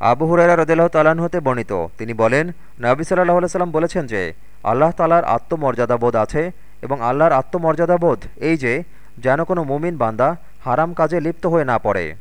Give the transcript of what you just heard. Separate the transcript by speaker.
Speaker 1: আবু হুরাইরা রদেলাহ তালান হতে বর্ণিত। তিনি বলেন, নবী সাল্লাহ সাল্লাম বলেছেন যে, আল্লাহ তালার আত্মমর্যাদাবোধ আছে এবং আল্লাহর আত্মমর্যাদাবোধ এই যে, যেন কোনো মুমিন বান্দা হারাম কাজে লিপ্ত হয়ে না পড়ে।